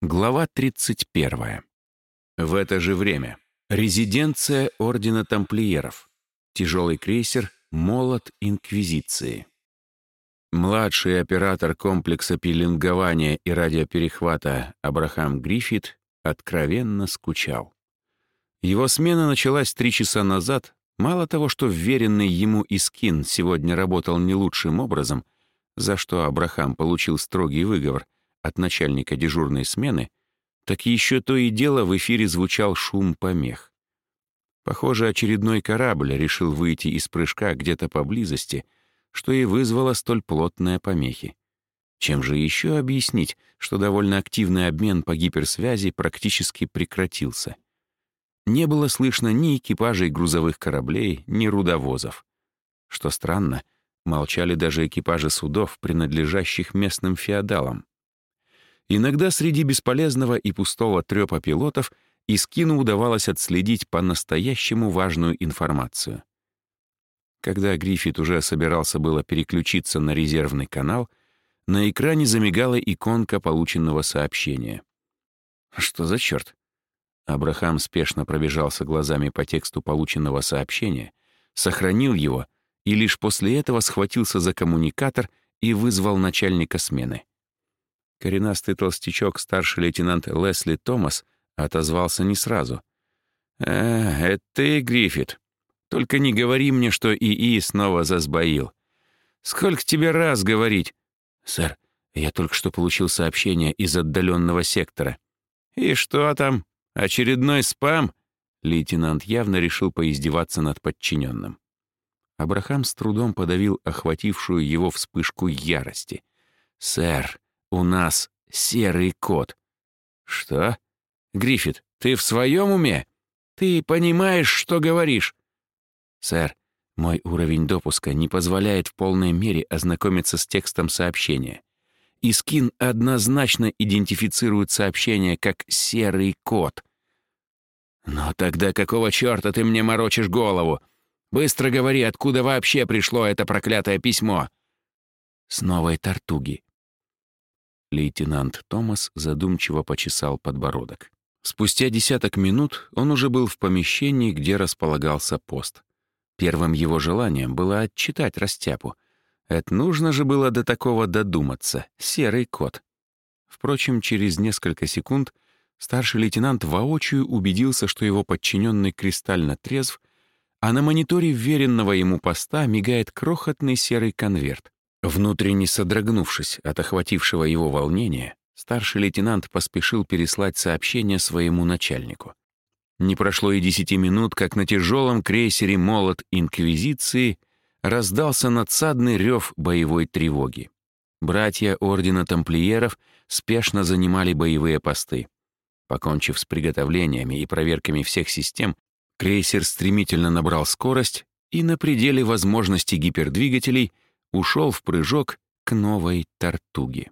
Глава 31. В это же время. Резиденция Ордена Тамплиеров. Тяжелый крейсер «Молот Инквизиции». Младший оператор комплекса пилингования и радиоперехвата Абрахам Гриффит откровенно скучал. Его смена началась три часа назад. Мало того, что вверенный ему Искин сегодня работал не лучшим образом, за что Абрахам получил строгий выговор — от начальника дежурной смены, так еще то и дело в эфире звучал шум помех. Похоже, очередной корабль решил выйти из прыжка где-то поблизости, что и вызвало столь плотные помехи. Чем же еще объяснить, что довольно активный обмен по гиперсвязи практически прекратился? Не было слышно ни экипажей грузовых кораблей, ни рудовозов. Что странно, молчали даже экипажи судов, принадлежащих местным феодалам. Иногда среди бесполезного и пустого трёпа пилотов Искину удавалось отследить по-настоящему важную информацию. Когда Гриффит уже собирался было переключиться на резервный канал, на экране замигала иконка полученного сообщения. Что за черт? Абрахам спешно пробежался глазами по тексту полученного сообщения, сохранил его и лишь после этого схватился за коммуникатор и вызвал начальника смены. Коренастый толстячок, старший лейтенант Лесли Томас, отозвался не сразу. «А, это ты, Гриффит. Только не говори мне, что ИИ снова засбоил. Сколько тебе раз говорить?» «Сэр, я только что получил сообщение из отдаленного сектора». «И что там? Очередной спам?» Лейтенант явно решил поиздеваться над подчиненным. Абрахам с трудом подавил охватившую его вспышку ярости. «Сэр, у нас серый кот». «Что? Гриффит, ты в своем уме? Ты понимаешь, что говоришь?» «Сэр, мой уровень допуска не позволяет в полной мере ознакомиться с текстом сообщения. Искин однозначно идентифицирует сообщение как «серый кот». «Но тогда какого черта ты мне морочишь голову? Быстро говори, откуда вообще пришло это проклятое письмо?» «С новой тортуги», Лейтенант Томас задумчиво почесал подбородок. Спустя десяток минут он уже был в помещении, где располагался пост. Первым его желанием было отчитать растяпу. Это нужно же было до такого додуматься. Серый кот. Впрочем, через несколько секунд старший лейтенант воочию убедился, что его подчиненный кристально трезв, а на мониторе веренного ему поста мигает крохотный серый конверт. Внутренне содрогнувшись от охватившего его волнения, старший лейтенант поспешил переслать сообщение своему начальнику. Не прошло и десяти минут, как на тяжелом крейсере «Молот Инквизиции» раздался надсадный рев боевой тревоги. Братья Ордена Тамплиеров спешно занимали боевые посты. Покончив с приготовлениями и проверками всех систем, крейсер стремительно набрал скорость и на пределе возможностей гипердвигателей — ушел в прыжок к новой тортуге.